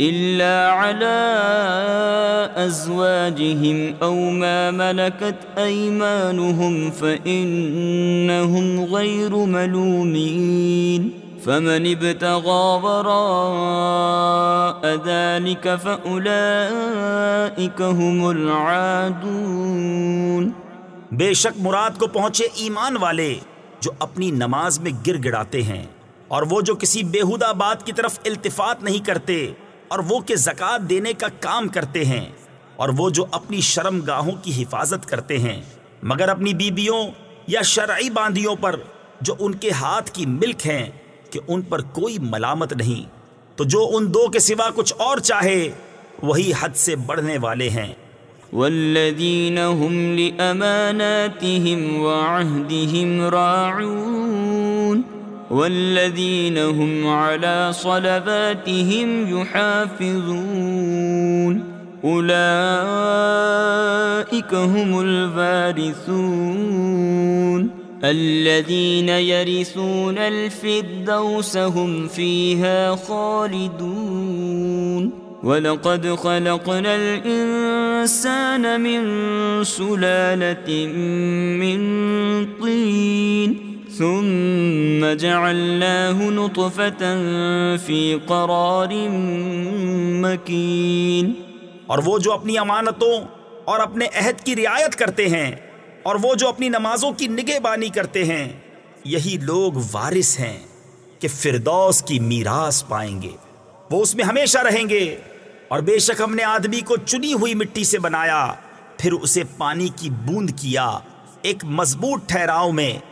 إلا على أزواجهم أو ما ملكت أيمانهم فإنهم غير ملومين فمن ابتغى وراء ذلك فأولئك هم العادون بے شک مراد کو پہنچے ایمان والے جو اپنی نماز میں گر گڑاتے ہیں اور وہ جو کسی بےحدہ بات کی طرف التفات نہیں کرتے اور وہ کہ زکوٰۃ دینے کا کام کرتے ہیں اور وہ جو اپنی شرم گاہوں کی حفاظت کرتے ہیں، مگر اپنی بیبیوں یا شرعی باندیوں پر جو ان کے ہاتھ کی ملک ہیں کہ ان پر کوئی ملامت نہیں۔ تو جو ان دو کے سوا کچھ اور چاہے، وہی حد سے بڑھنے والے ہیں۔ والذين هم لأماناتهم وعهدهم راعون والذين هم على صلباتهم يحافظون أولئك هم الوارثون. الذين يرثون الفردوس هم فيها خالدون. وَلَقَدْ خَلَقْنَا الْإِنسَانَ مِنْ سُلَالَةٍ مِنْ طِينٍ ثم جعلناه نطفة في قرار مكين۔ اور وہ جو اپنی امانتوں اور اپنے عہد کی رعایت کرتے ہیں اور وہ جو اپنی نمازوں کی نگہ بانی کرتے ہیں، یہی لوگ وارث ہیں کہ فردوس کی میراث پائیں گے۔ وہ اس میں ہمیشہ رہیں گے۔ اور بے شک ہم نے آدمی کو چنی ہوئی مٹی سے بنایا، پھر اسے پانی کی بوند کیا ایک مضبوط ٹھہراؤ میں۔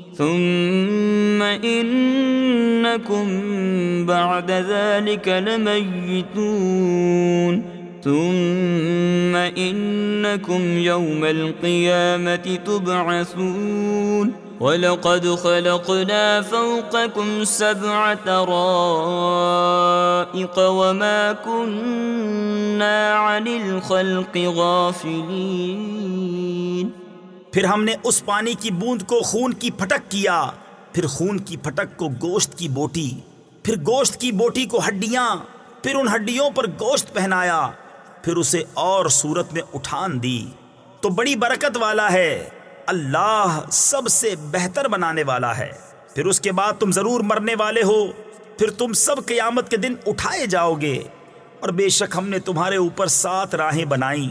ثم إنكم بعد ذلك لميتون. ثم إنكم يوم القيامة تبعثون. ولقد خلقنا فوقكم سبع طرائق وما كنا عن الخلق غافلين. پھر ہم نے اس پانی کی بوند کو خون کی پھٹک کیا، پھر خون کی پھٹک کو گوشت کی بوٹی، پھر گوشت کی بوٹی کو ہڈیاں، پھر ان ہڈیوں پر گوشت پہنایا، پھر اسے اور صورت میں اٹھان دی۔ تو بڑی برکت والا ہے، اللہ سب سے بہتر بنانے والا ہے۔ پھر اس کے بعد تم ضرور مرنے والے ہو، پھر تم سب قیامت کے دن اٹھائے جاؤ گے۔ اور بے شک ہم نے تمہارے اوپر سات راہیں بنائی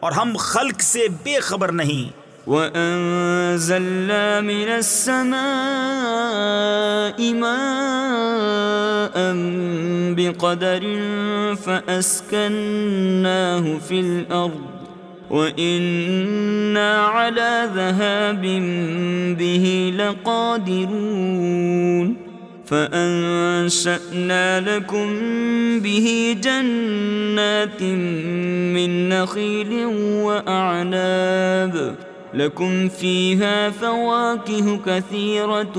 اور ہم خلق سے بے خبر نہیں۔ وَأَنزَلْنَا مِنَ السَّمَاءِ مَاءً بِقَدَرٍ فَأَسْكَنَّاهُ فِي الْأَرْضِ وَإِنَّا عَلَى ذَهَابٍ بِهِ لَقَادِرُونَ فَأَنشَأْنَا لَكُمْ بِهِ جَنَّاتٍ مِّن نَخِيلٍ وَأَعْنَابٍ لكم فيها فواكه كثيرة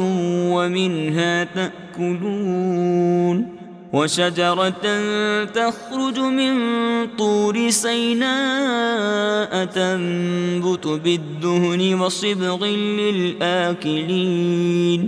ومنها تأكلون وشجرة تخرج من طور سيناء تنبت بالدهن وصبغ للآكلين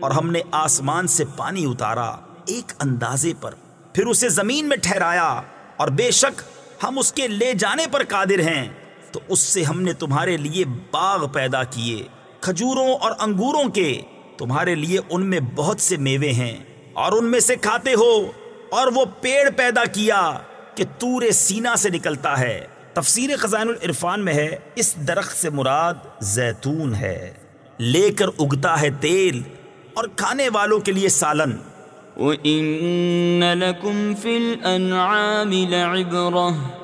اور ہم نے آسمان سے پانی اتارا ایک اندازے پر، پھر اسے زمین میں ٹھہرایا اور بے شک ہم اس کے لے جانے پر قادر ہیں۔ تو اس سے ہم نے تمہارے لیے باغ پیدا کیے، کھجوروں اور انگوروں کے۔ تمہارے لیے ان میں بہت سے میوے ہیں، اور ان میں سے کھاتے ہو۔ اور وہ پیڑ پیدا کیا کہ تور سینا سے نکلتا ہے۔ تفسیر خزان العرفان میں ہے، اس درخت سے مراد زیتون ہے۔ لے کر اگتا ہے تیل اور کھانے والوں کے لیے سالن۔ وَإِنَّ لَكُمْ فِي الْأَنْعَامِ لَعِبْرَةً۔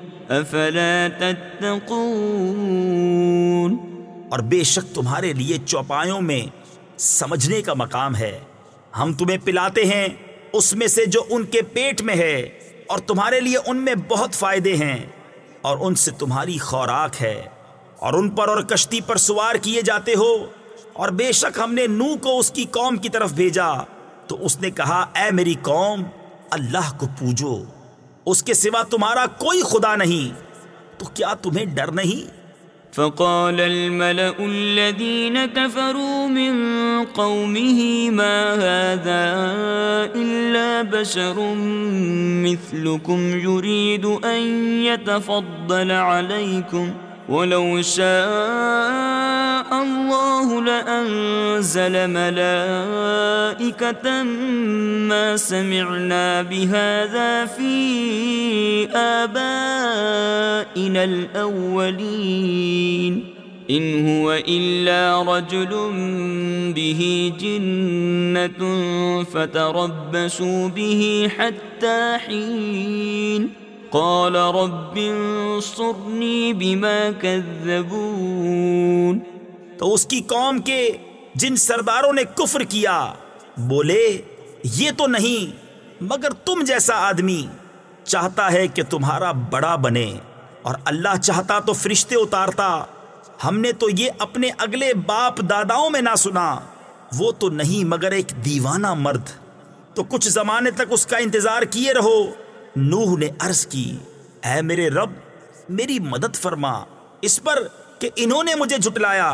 أفلا تتقون اور بے شک تمہارے لیے چوپایوں میں سمجھنے کا مقام ہے۔ ہم تمہیں پلاتے ہیں اس میں سے جو ان کے پیٹ میں ہے اور تمہارے لیے ان میں بہت فائدے ہیں اور ان سے تمہاری خوراک ہے اور ان پر اور کشتی پر سوار کیے جاتے ہو اور بے شک ہم نے نو کو اس کی قوم کی طرف بھیجا تو اس نے کہا، اے میری قوم، اللہ کو پوجو۔ اس کے سوا تمہارا کوئی خدا نہیں۔ تو کیا تمہیں ڈر نہیں؟ فقال الملأ الذين كفروا من قومه ما هذا إلا بشر مثلكم يريد أن يتفضل عليكم ولو شاء الله لأنزل ملائكة ما سمعنا بهذا في آبائنا الأولين. إن هو إلا رجل به جنة فتربسوا به حتى حين. قال رب انصرنی بما كذبون. تو اس کی قوم کے جن سرداروں نے کفر کیا، بولے، یہ تو نہیں، مگر تم جیسا آدمی چاہتا ہے کہ تمہارا بڑا بنے، اور اللہ چاہتا تو فرشتے اتارتا۔ ہم نے تو یہ اپنے اگلے باپ داداؤں میں نہ سنا، وہ تو نہیں مگر ایک دیوانہ مرد۔ تو کچھ زمانے تک اس کا انتظار کیے رہو۔ نوح نے عرض کی، اے میرے رب، میری مدد فرما، اس پر کہ انہوں نے مجھے جھٹلایا۔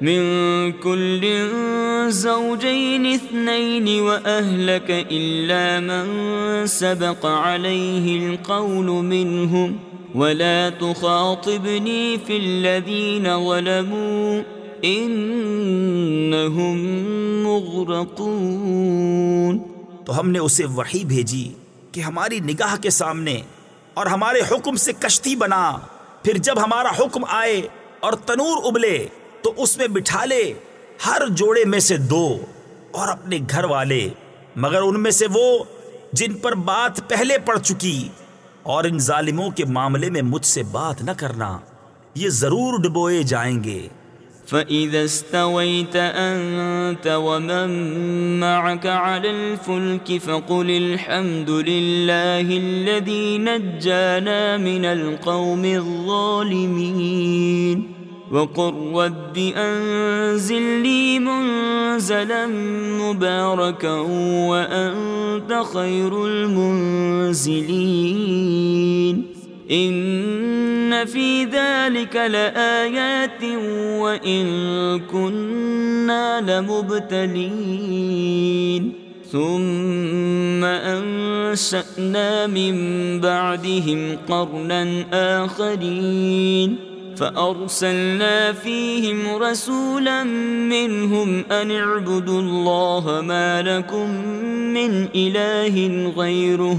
من كل زوجين اثنين وأهلك إلا من سبق عليه القول منهم ولا تخاطبني في الذين ظلموا انہم مغرقون تو ہم نے اسے وحی بھیجی کہ ہماری نگاہ کے سامنے اور ہمارے حکم سے کشتی بنا، پھر جب ہمارا حکم آئے اور تنور ابلے تو اس میں بٹھا لے، ہر جوڑے میں سے دو اور اپنے گھر والے، مگر ان میں سے وہ جن پر بات پہلے پڑ چکی۔ اور ان ظالموں کے معاملے میں مجھ سے بات نہ کرنا، یہ ضرور ڈبوئے جائیں گے۔ فإذا استويت أنت ومن معك على الفلك فقل الحمد لله الذي نجانا من القوم الظالمين۔ وقل رب أنزل لي منزلا مباركا وأنت خير المنزلين ان فی ذلك لآیات وإن كنا لمبتلین ثم انشأنا من بعدهم قرنا آخرين فأرسلنا فيهم رسولا منهم أن اعبدوا الله ما لكم من إله غيره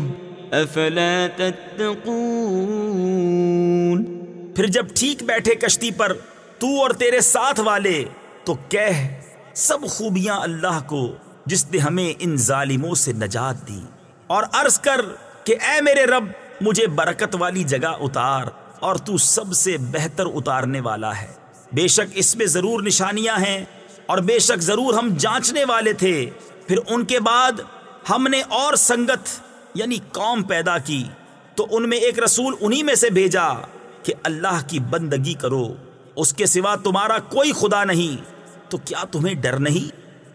افلا تتقون پھر جب ٹھیک بیٹھے کشتی پر تو اور تیرے ساتھ والے، تو کہہ، سب خوبیاں اللہ کو جس نے ہمیں ان ظالموں سے نجات دی۔ اور عرض کر کہ اے میرے رب، مجھے برکت والی جگہ اتار۔ اور تو سب سے بہتر اتارنے والا ہے۔ بے شک اس میں ضرور نشانیاں ہیں اور بے شک ضرور ہم جانچنے والے تھے۔ پھر ان کے بعد ہم نے اور سنگت یعنی قوم پیدا کی۔ تو ان میں ایک رسول انہی میں سے بھیجا کہ اللہ کی بندگی کرو۔ اس کے سوا تمہارا کوئی خدا نہیں۔ تو کیا تمہیں ڈر نہیں؟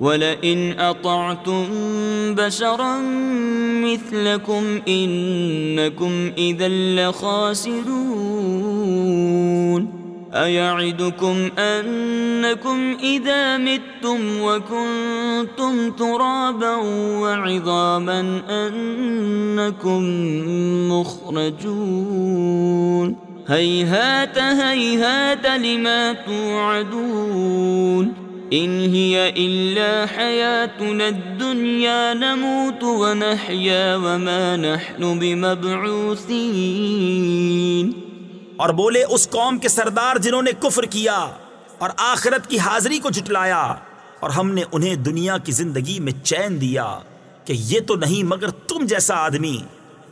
وَلَئِنْ أَطَعْتُمْ بَشَرًا مِثْلَكُمْ إِنَّكُمْ إِذًا لَخَاسِرُونَ أَيَعِدُكُمْ أَنَّكُمْ إِذَا مِتُّمْ وَكُنْتُمْ تُرَابًا وَعِظَامًا أَنَّكُمْ مُخْرَجُونَ هَيْهَاتَ هَيْهَاتَ لِمَا تُوعَدُونَ ان هي الا حياتنا الدنيا نموت ونحيا وما نحن بمبعوثين. اور بولے اس قوم کے سردار جنہوں نے کفر کیا اور آخرت کی حاضری کو جھٹلایا اور ہم نے انہیں دنیا کی زندگی میں چین دیا کہ یہ تو نہیں مگر تم جیسا آدمی،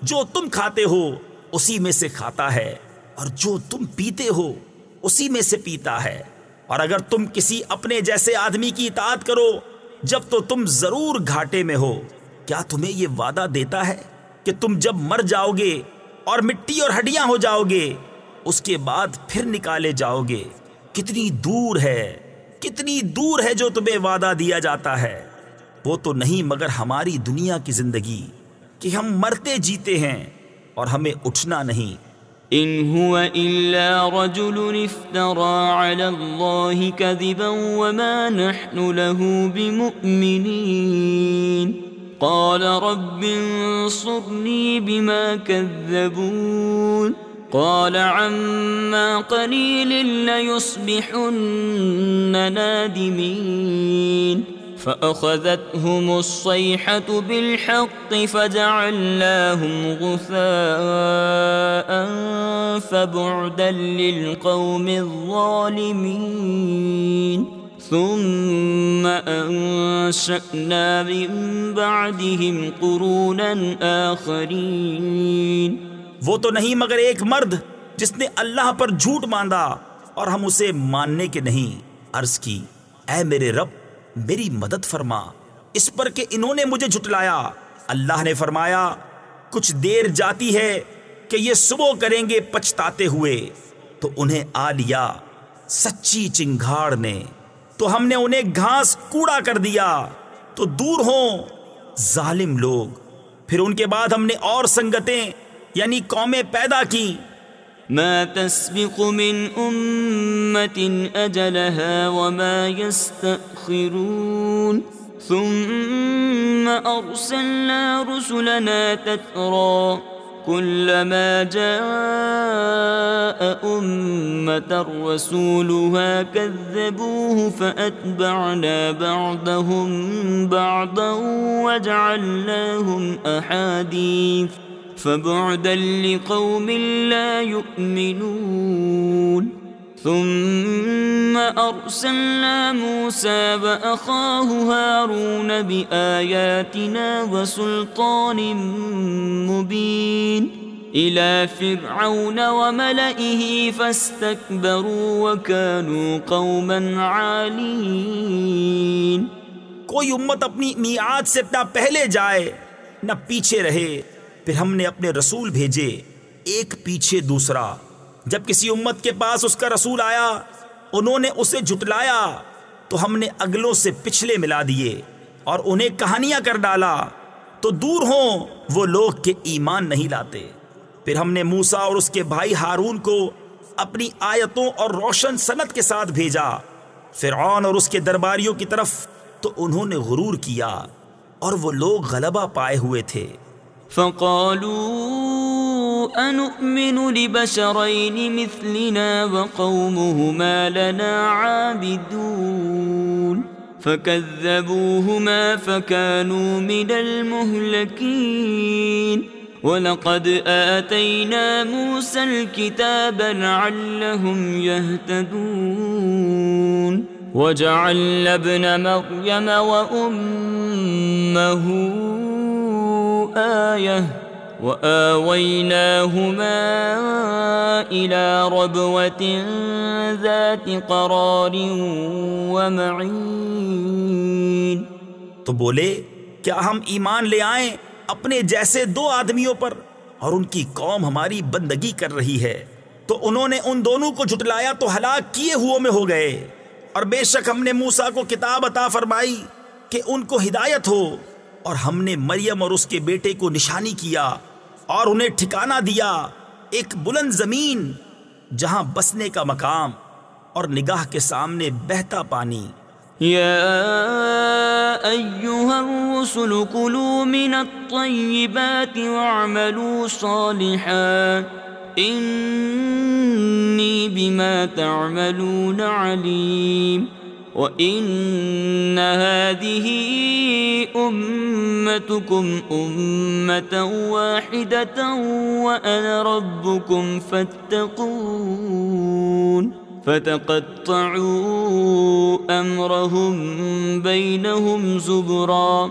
جو تم کھاتے ہو اسی میں سے کھاتا ہے اور جو تم پیتے ہو اسی میں سے پیتا ہے۔ اور اگر تم کسی اپنے جیسے آدمی کی اطاعت کرو، جب تو تم ضرور گھاٹے میں ہو۔ کیا تمہیں یہ وعدہ دیتا ہے کہ تم جب مر جاؤ گے اور مٹی اور ہڈیاں ہو جاؤ گے اس کے بعد پھر نکالے جاؤ گے کتنی دور ہے، کتنی دور ہے جو تمہیں وعدہ دیا جاتا ہے۔ وہ تو نہیں مگر ہماری دنیا کی زندگی کہ ہم مرتے جیتے ہیں اور ہمیں اٹھنا نہیں۔ ان هو الا رجل افترى على الله كذبا وما نحن له بمؤمنين. قال رب انصرني بما كذبون. قال عما قليل ليصبحن نادمين. فأخذتهم الصيحة بالحق فجعلناهم غثاء فبعدا للقوم الظالمين. ثم أنشأنا من بعدهم قرونا آخرين. وہ تو نہیں مگر ایک مرد جس نے اللہ پر جھوٹ باندھا اور ہم اسے ماننے کے نہیں عرض کی، اے میرے رب میری مدد فرما۔ اس پر کہ انہوں نے مجھے جھٹلایا۔ اللہ نے فرمایا، کچھ دیر جاتی ہے کہ یہ صبح کریں گے پچھتاتے ہوئے۔ تو انہیں آ لیا سچی چنگھاڑ نے۔ تو ہم نے انہیں گھاس کوڑا کر دیا۔ تو دور ہوں ظالم لوگ۔ پھر ان کے بعد ہم نے اور سنگتیں یعنی قومیں پیدا کی ما تسبق من أمة أجلها وما يستأخرون. ثم أرسلنا رسلنا تترى كلما جاء أمة رسولها كذبوه فأتبعنا بعضهم بعضا وجعلناهم أحاديث. فبعدا لقوم لا يؤمنون. ثم أرسلنا موسى وأخاه هارون بآياتنا وسلطان مبين. إلى فرعون وملئه فاستكبروا وكانوا قوما عالين. کوئی امت اپنی میعاد سے نہ پہلے جائے، نہ پیچھے رہے۔ پھر ہم نے اپنے رسول بھیجے، ایک پیچھے دوسرا۔ جب کسی امت کے پاس اس کا رسول آیا، انہوں نے اسے جھٹلایا، تو ہم نے اگلوں سے پچھلے ملا دیے اور انہیں کہانیاں کر ڈالا۔ تو دور ہوں، وہ لوگ کے ایمان نہیں لاتے۔ پھر ہم نے موسا اور اس کے بھائی ہارون کو اپنی آیتوں اور روشن صنعت کے ساتھ بھیجا۔ فرعون اور اس کے درباریوں کی طرف تو انہوں نے غرور کیا اور وہ لوگ غلبہ پائے ہوئے تھے۔ فقالوا أنؤمن لبشرين مثلنا وقومهما لنا عابدون فكذبوهما فكانوا من المهلكين ولقد آتينا موسى الكتاب لعلهم يهتدون وجعلنا ابن مريم وأمه آية وآويناهما إلى ربوة ذات قرار ومعين. تو بولے، کیا ہم ایمان لے آئیں اپنے جیسے دو آدمیوں پر اور ان کی قوم ہماری بندگی کر رہی ہے؟ تو انہوں نے ان دونوں کو جھٹلایا تو ہلاک کیے ہوئے میں ہو گئے۔ اور بے شک ہم نے موسا کو کتاب عطا فرمائی کہ ان کو ہدایت ہو اور ہم نے مریم اور اس کے بیٹے کو نشانی کیا اور انہیں ٹھکانہ دیا ایک بلند زمین جہاں بسنے کا مقام اور نگاہ کے سامنے بہتا پانی۔ يا أيها الرسل كلوا من الطيبات واعملوا صالحا۔ إني بما تعملون عليم وإن هذه أمتكم أمة واحدة وأنا ربكم فاتقون فتقطعوا امرهم بينهم زبرا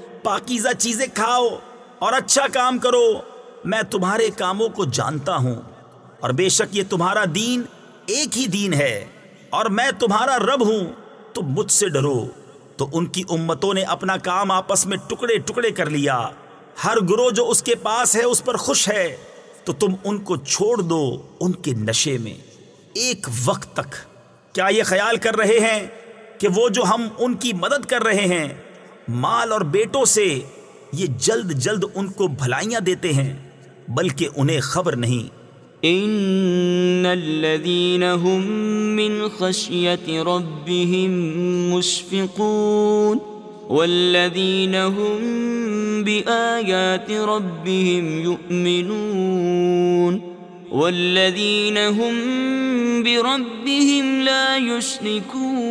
پاکیزہ چیزیں کھاؤ اور اچھا کام کرو۔ میں تمہارے کاموں کو جانتا ہوں اور بے شک یہ تمہارا دین ایک ہی دین ہے۔ اور میں تمہارا رب ہوں۔ تم مجھ سے ڈرو۔ تو ان کی امتوں نے اپنا کام آپس میں ٹکڑے ٹکڑے کر لیا۔ ہر گروہ جو اس کے پاس ہے، اس پر خوش ہے۔ تو تم ان کو چھوڑ دو ان کے نشے میں۔ ایک وقت تک۔ کیا یہ خیال کر رہے ہیں کہ وہ جو ہم ان کی مدد کر رہے ہیں مال اور بیٹوں سے یہ جلد جلد ان کو بھلائیاں دیتے ہیں، بلکہ انہیں خبر نہیں۔ ان الذين هم من خشية ربهم مشفقون والذين هم بآيات ربهم يؤمنون والذين هم بربهم لا يشركون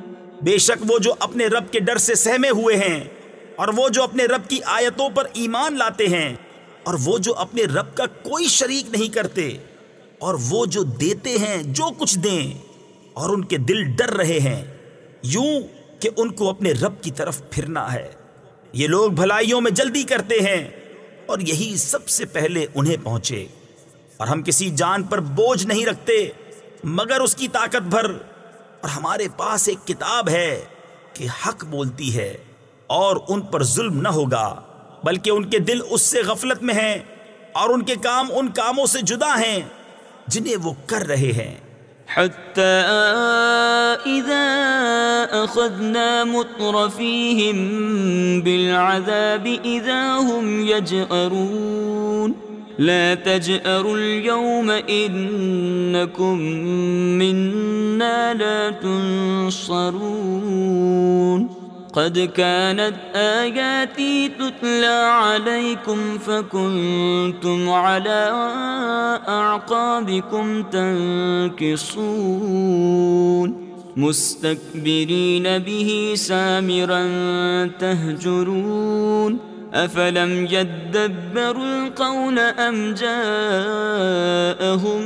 بے شک وہ جو اپنے رب کے ڈر سے سہمے ہوئے ہیں اور وہ جو اپنے رب کی آیتوں پر ایمان لاتے ہیں اور وہ جو اپنے رب کا کوئی شریک نہیں کرتے اور وہ جو دیتے ہیں جو کچھ دیں اور ان کے دل ڈر رہے ہیں، یوں کہ ان کو اپنے رب کی طرف پھرنا ہے۔ یہ لوگ بھلائیوں میں جلدی کرتے ہیں اور یہی سب سے پہلے انہیں پہنچے۔ اور ہم کسی جان پر بوجھ نہیں رکھتے، مگر اس کی طاقت بھر اور ہمارے پاس ایک کتاب ہے کہ حق بولتی ہے اور ان پر ظلم نہ ہوگا، بلکہ ان کے دل اس سے غفلت میں ہیں اور ان کے کام ان کاموں سے جدا ہیں جنہیں وہ کر رہے ہیں۔ حتى إذا أخذنا مترفيهم بالعذاب إذا هم يجأرون۔ لا تجأروا اليوم إنكم منا لا تنصرون. قد كانت آياتي تتلى عليكم فكنتم على أعقابكم تنكصون. مستكبرين به سامرا تهجرون. أفلم يدبروا القول أم جاءهم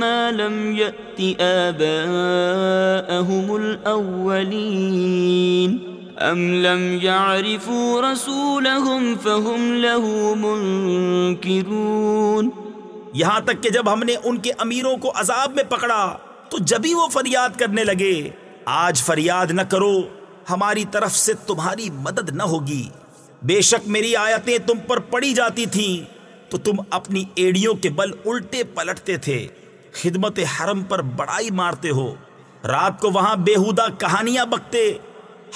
ما لم يأت آباءهم الأولين ام لم يعرفوا رسولهم فهم له منكرون یہاں تک کہ جب ہم نے ان کے امیروں کو عذاب میں پکڑا، تو جبھی وہ فریاد کرنے لگے، آج فریاد نہ کرو، ہماری طرف سے تمہاری مدد نہ ہوگی۔ بے شک میری آیتیں تم پر پڑی جاتی تھیں، تو تم اپنی ایڑیوں کے بل الٹے پلٹتے تھے، خدمت حرم پر بڑائی مارتے ہو۔ رات کو وہاں بےحدہ کہانیاں بکتے،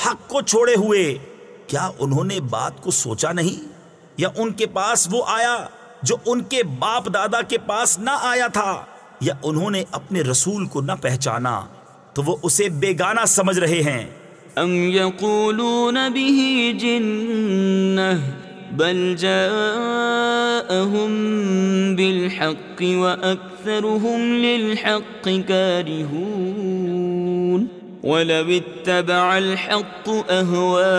حق کو چھوڑے ہوئے۔ کیا انہوں نے بات کو سوچا نہیں؟ یا ان کے پاس وہ آیا جو ان کے باپ دادا کے پاس نہ آیا تھا؟ یا انہوں نے اپنے رسول کو نہ پہچانا، تو وہ اسے بیگانہ سمجھ رہے ہیں۔ ام یقولون به جنہ بل جاءهم بالحق وأكثرهم للحق كارهون ولو اتبع الحق أهواءهم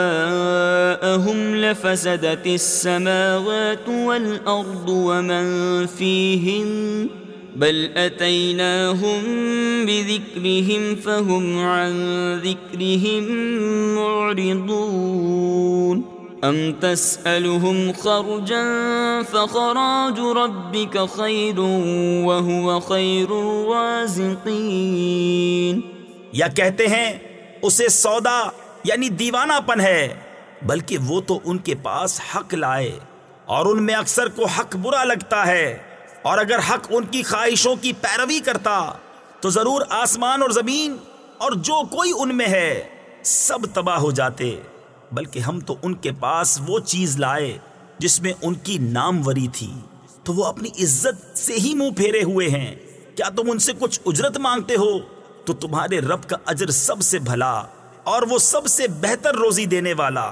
لفسدت السماوات والأرض ومن فيهن بل أتيناهم بذكرهم فهم عن ذكرهم معرضون. أم تسألهم خرجا فخراج ربك خير وهو خير الرازقين. یا کہتے ہیں، اسے سودا یعنی دیوانہ پن ہے، بلکہ وہ تو ان کے پاس حق لائے اور ان میں اکثر کو حق برا لگتا ہے۔ اور اگر حق ان کی خواہشوں کی پیروی کرتا، تو ضرور آسمان اور زمین اور جو کوئی ان میں ہے، سب تباہ ہو جاتے۔ بلکہ ہم تو ان کے پاس وہ چیز لائے جس میں ان کی ناموری تھی۔ تو وہ اپنی عزت سے ہی منہ پھیرے ہوئے ہیں۔ کیا تم ان سے کچھ اجرت مانگتے ہو؟ تو تمہارے رب کا اجر سب سے بھلا اور وہ سب سے بہتر روزی دینے والا۔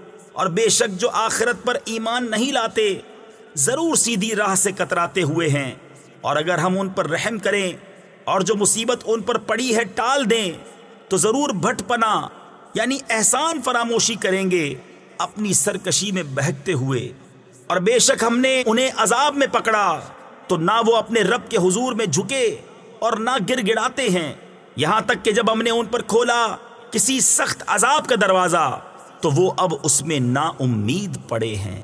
اور بے شک جو آخرت پر ایمان نہیں لاتے، ضرور سیدھی راہ سے کتراتے ہوئے ہیں۔ اور اگر ہم ان پر رحم کریں اور جو مصیبت ان پر پڑی ہے ٹال دیں، تو ضرور بھٹ پنا یعنی احسان فراموشی کریں گے اپنی سرکشی میں بہکتے ہوئے۔ اور بے شک ہم نے انہیں عذاب میں پکڑا، تو نہ وہ اپنے رب کے حضور میں جھکے اور نہ گر گڑاتے ہیں۔ یہاں تک کہ جب ہم نے ان پر کھولا، کسی سخت عذاب کا دروازہ تو وہ اب اس میں نا امید پڑے ہیں۔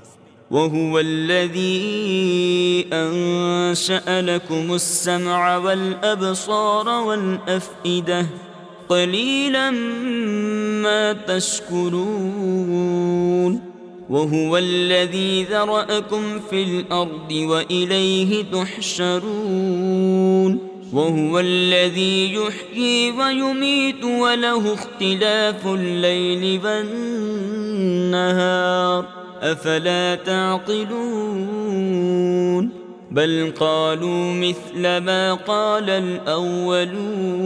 وَهُوَ الَّذِي أَنشَأَ لَكُمُ السَّمْعَ وَالْأَبْصَارَ وَالْأَفْئِدَةِ قليلا ما تشكرون۔ وهو الذي ذرأكم في الأرض وإليه تحشرون۔ وهو الذي يحيي ويميت وله اختلاف الليل والنهار أفلا تعقلون بل قالوا مثل ما قال الأولون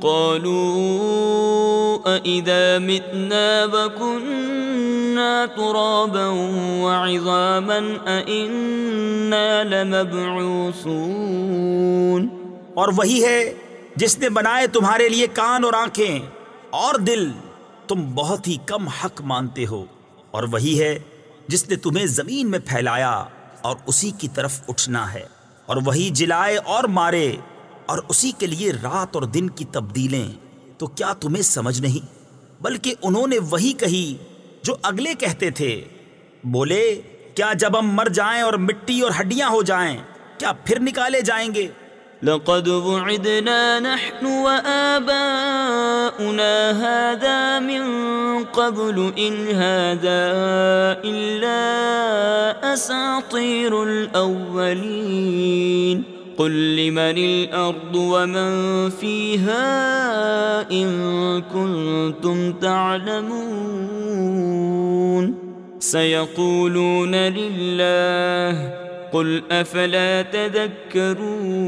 قالوا أئذا متنا وكنا ترابا وعظاما أئنا لمبعوثون اور وہی ہے جس نے بنائے تمہارے لیے کان اور آنکھیں اور دل۔ تم بہت ہی کم حق مانتے ہو۔ اور وہی ہے جس نے تمہیں زمین میں پھیلایا اور اسی کی طرف اٹھنا ہے۔ اور وہی جلائے اور مارے اور اسی کے لیے رات اور دن کی تبدیلیں۔ تو کیا تمہیں سمجھ نہیں؟ بلکہ انہوں نے وہی کہی جو اگلے کہتے تھے، بولے، کیا جب ہم مر جائیں اور مٹی اور ہڈیاں ہو جائیں، کیا پھر نکالے جائیں گے؟ لقد وعدنا نحن وآباؤنا، هذا من قبل إن هذا إلا أساطير الأولين. قل لمن الأرض ومن فيها إن كنتم تعلمون سيقولون لله قل افلا تذكرون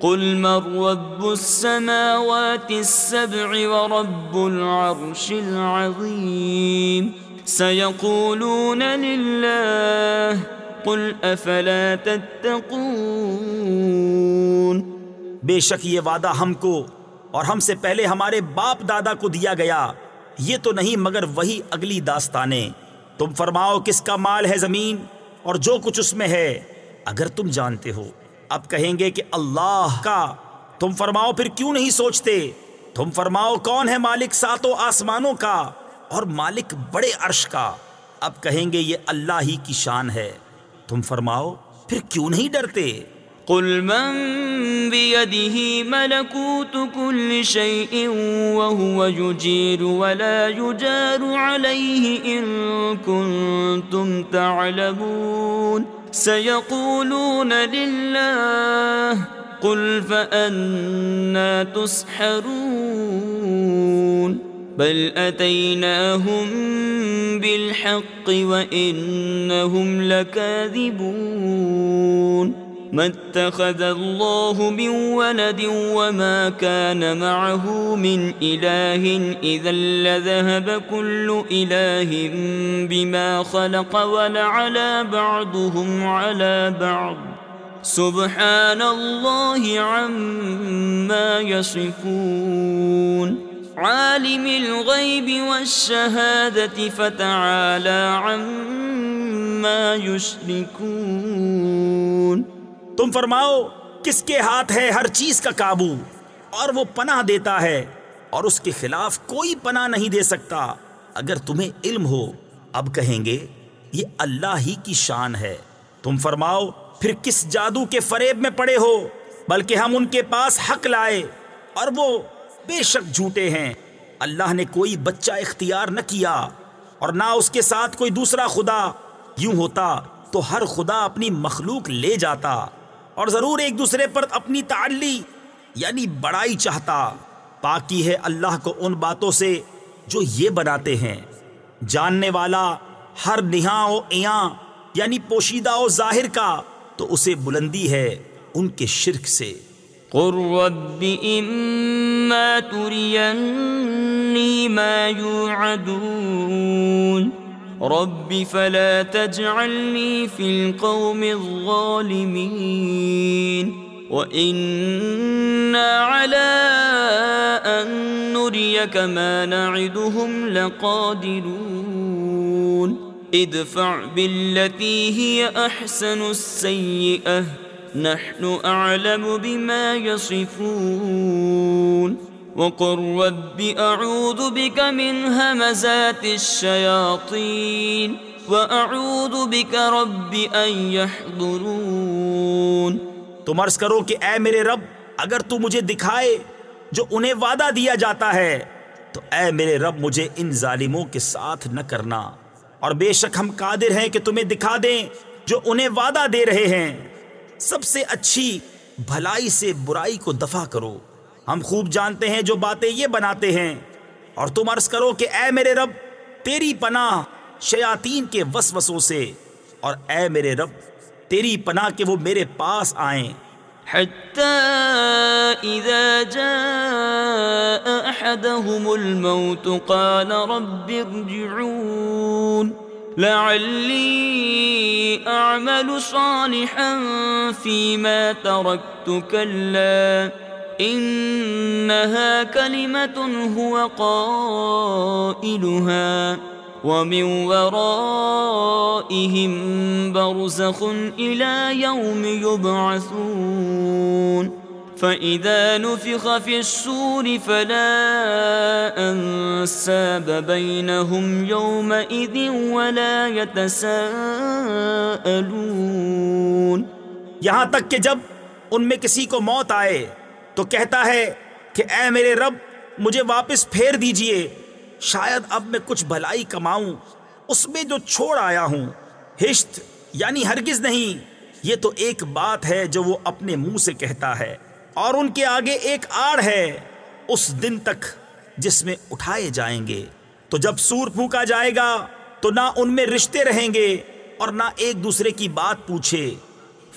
قل من رب السماوات السبع ورب العرش العظيم سيقولون لله قل افلا تتقون بے شک یہ وعدہ ہم کو اور ہم سے پہلے ہمارے باپ دادا کو دیا گیا۔ یہ تو نہیں مگر وہی اگلی داستانیں تم فرماؤ کس کا مال ہے زمین اور جو کچھ اس میں ہے۔ اگر تم جانتے ہو، اب کہیں گے کہ اللہ کا۔ تم فرماؤ پھر کیوں نہیں سوچتے؟ تم فرماؤ کون ہے مالک ساتوں آسمانوں کا اور مالک بڑے عرش کا۔ اب کہیں گے یہ اللہ ہی کی شان ہے۔ تم فرماؤ، پھر کیوں نہیں ڈرتے؟ قل من بيده ملكوت كل شيء وهو يجير ولا يجار عليه إن كنتم تعلمون۔ سيقولون لله قل فأنا تسحرون۔ بل أتيناهم بالحق وإنهم لكاذبون ما اتخذ الله من ولد وما كان معه من إله إذا لذهب كل إله بما خلق ولعلى بعضهم على بعض. سبحان الله عما يصفون عالم الغيب والشهادة فتعالى عما يشركون. تم فرماؤ، کس کے ہاتھ ہے ہر چیز کا قابو؟ اور وہ پناہ دیتا ہے، اور اس کے خلاف کوئی پناہ نہیں دے سکتا۔ اگر تمہیں علم ہو، اب کہیں گے، یہ اللہ ہی کی شان ہے۔ تم فرماؤ، پھر کس جادو کے فریب میں پڑے ہو؟ بلکہ ہم ان کے پاس حق لائے، اور وہ بے شک جھوٹے ہیں۔ اللہ نے کوئی بچہ اختیار نہ کیا اور نہ اس کے ساتھ کوئی دوسرا خدا۔ یوں ہوتا تو ہر خدا اپنی مخلوق لے جاتا اور ضرور ایک دوسرے پر اپنی تعلی یعنی بڑائی چاہتا۔ پاکی ہے اللہ کو ان باتوں سے جو یہ بناتے ہیں۔ جاننے والا ہر نہا و ایاں یعنی پوشیدہ و ظاہر کا، تو اسے بلندی ہے ان کے شرک سے۔ قل رب اما ترینی ما یوعدون رب فلا تجعلني في القوم الظالمين وإنا على أن نريك ما نعدهم لقادرون ادفع بالتي هي أحسن السيئة نحن أعلم بما يصفون. وقل رب اعوذ بك من همزات الشياطين. واعوذ بك رب ان يحضرون. تم عرض کرو کہ اے میرے رب، اگر تو مجھے دکھائے جو انہیں وعدہ دیا جاتا ہے، تو اے میرے رب، مجھے ان ظالموں کے ساتھ نہ کرنا۔ اور بے شک ہم قادر ہیں کہ تمہیں دکھا دیں جو انہیں وعدہ دے رہے ہیں۔ سب سے اچھی بھلائی سے برائی کو دفع کرو۔ ہم خوب جانتے ہیں جو باتیں یہ بناتے ہیں۔ اور تم عرض کرو کہ اے میرے رب، تیری پناہ شیاطین کے وسوسوں سے۔ اور اے میرے رب، تیری پناہ کے وہ میرے پاس آئیں۔ حتى إذا جاء أحدهم الموت قال رب ارجعون۔ لعلي أعمل صالحا فيما تركت كلا إنها كلمة هو قائلها ومن ورائهم برزخ إلى يوم يبعثون فإذا نفخ في السور فلا أنساب بينهم يومئذ ولا يتساءلون یہاں تک کہ جب ان میں کسی کو موت آئے تو کہتا ہے کہ اے میرے رب، مجھے واپس پھیر دیجیے، شاید اب میں کچھ بھلائی کماؤں، اس میں جو چھوڑ آیا ہوں، ہشت یعنی ہرگز نہیں، یہ تو ایک بات ہے جو وہ اپنے منہ سے کہتا ہے۔ اور ان کے آگے ایک آڑ ہے، اس دن تک جس میں اٹھائے جائیں گے۔ تو جب سور پھونکا جائے گا، تو نہ ان میں رشتے رہیں گے اور نہ ایک دوسرے کی بات پوچھے۔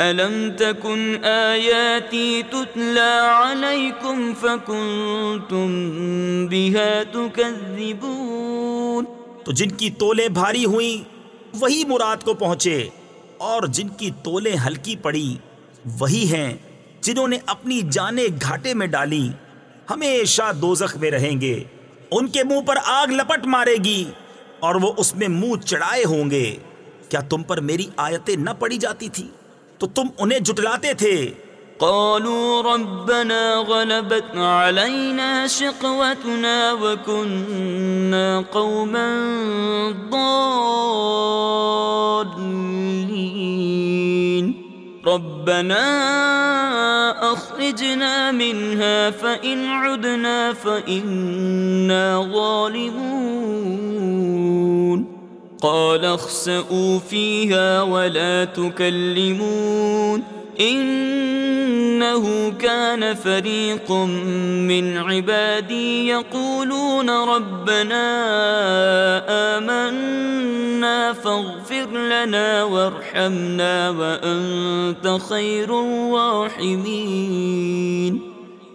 ألم تكن آياتي تتلى عليكم فكنتم بها تكذبون تو جن کی تولیں بھاری ہوئیں، وہی مراد کو پہنچے۔ اور جن کی تولیں ہلکی پڑی، وہی ہیں جنہوں نے اپنی جانیں گھاٹے میں ڈالی۔ ہمیشہ دوزخ میں رہیں گے۔ ان کے منہ پر آگ لپٹ مارے گی اور وہ اس میں منہ چڑھائے ہوں گے۔ کیا تم پر میری آیتیں نہ پڑی جاتی تھی تو تم انہیں جٹلاتے تھے۔ قالوا ربنا غلبت علينا شقوتنا وكنا قوما ضالين. ربنا أخرجنا منها، فإن عدنا فإنا ظالمون. قال اخسئوا فيها ولا تكلمون إنه كان فريق من عبادي يقولون ربنا آمنا فاغفر لنا وارحمنا وأنت خير الراحمين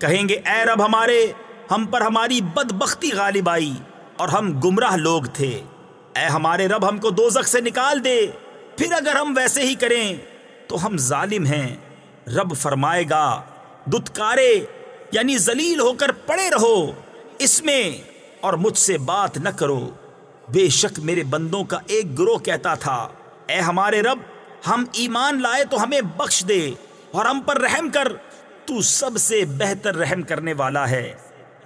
کہیں گے، اے رب ہمارے، ہم پر ہماری بدبختی غالب آئی اور ہم گمراہ لوگ تھے۔ اے ہمارے رب، ہم کو دوزخ سے نکال دے۔ پھر اگر ہم ویسے ہی کریں تو ہم ظالم ہیں۔ رب فرمائے گا، دتکارے یعنی ذلیل ہو کر پڑے رہو۔ اس میں اور مجھ سے بات نہ کرو۔ بے شک میرے بندوں کا ایک گروہ کہتا تھا، اے ہمارے رب، ہم ایمان لائے تو ہمیں بخش دے اور ہم پر رحم کر۔ تو سب سے بہتر رحم کرنے والا ہے۔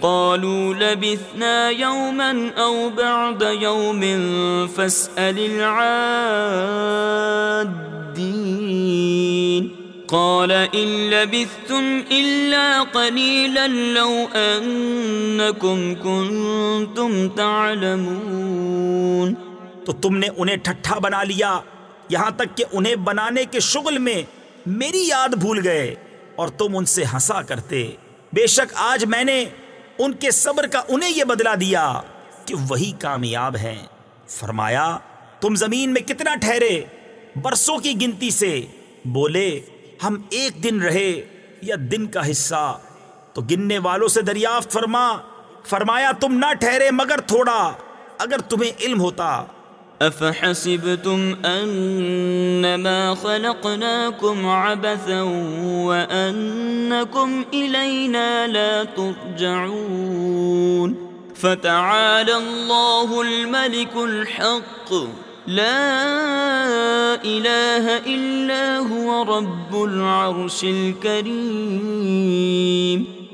قالوا لبثنا يوما أو بعد يوم فاسأل العادين. قال إن لبثتم إلا قليلا لو أنكم كنتم تعلمون. تو تم نے انہیں ٹھٹھا بنا لیا، یہاں تک کہ انہیں بنانے کے شغل میں میری یاد بھول گئے اور تم ان سے ہنسا کرتے۔ بے شک آج میں نے ان کے صبر کا انہیں یہ بدلہ دیا کہ وہی کامیاب ہیں۔ فرمایا، تم زمین میں کتنا ٹھہرے؟ برسوں کی گنتی سے۔ بولے، ہم ایک دن رہے یا دن کا حصہ۔ تو گننے والوں سے دریافت فرما۔ فرمایا، تم نہ ٹھہرے مگر تھوڑا۔ اگر تمہیں علم ہوتا أفحسبتم أنما خلقناكم عبثا وأنكم إلينا لا ترجعون فتعالى الله الملك الحق لا إله إلا هو رب العرش الكريم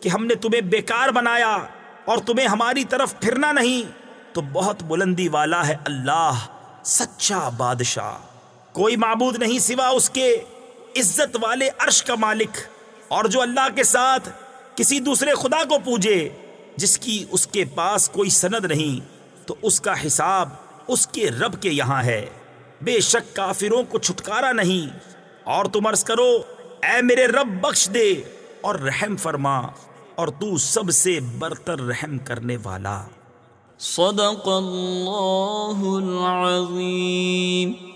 کہ ہم نے تمہیں بیکار بنایا اور تمہیں ہماری طرف پھرنا نہیں، تو بہت بلندی والا ہے اللہ، سچا بادشاہ۔ کوئی معبود نہیں سوا اس کے عزت والے عرش کا مالک، اور جو اللہ کے ساتھ کسی دوسرے خدا کو پوجے، جس کی اس کے پاس کوئی سند نہیں، تو اس کا حساب اس کے رب کے یہاں ہے۔ بے شک کافروں کو چھٹکارا نہیں، اور تم عرض کرو، اے میرے رب بخش دے۔ اور رحم فرما اور تو سب سے برتر رحم کرنے والا۔ صدق اللہ العظیم۔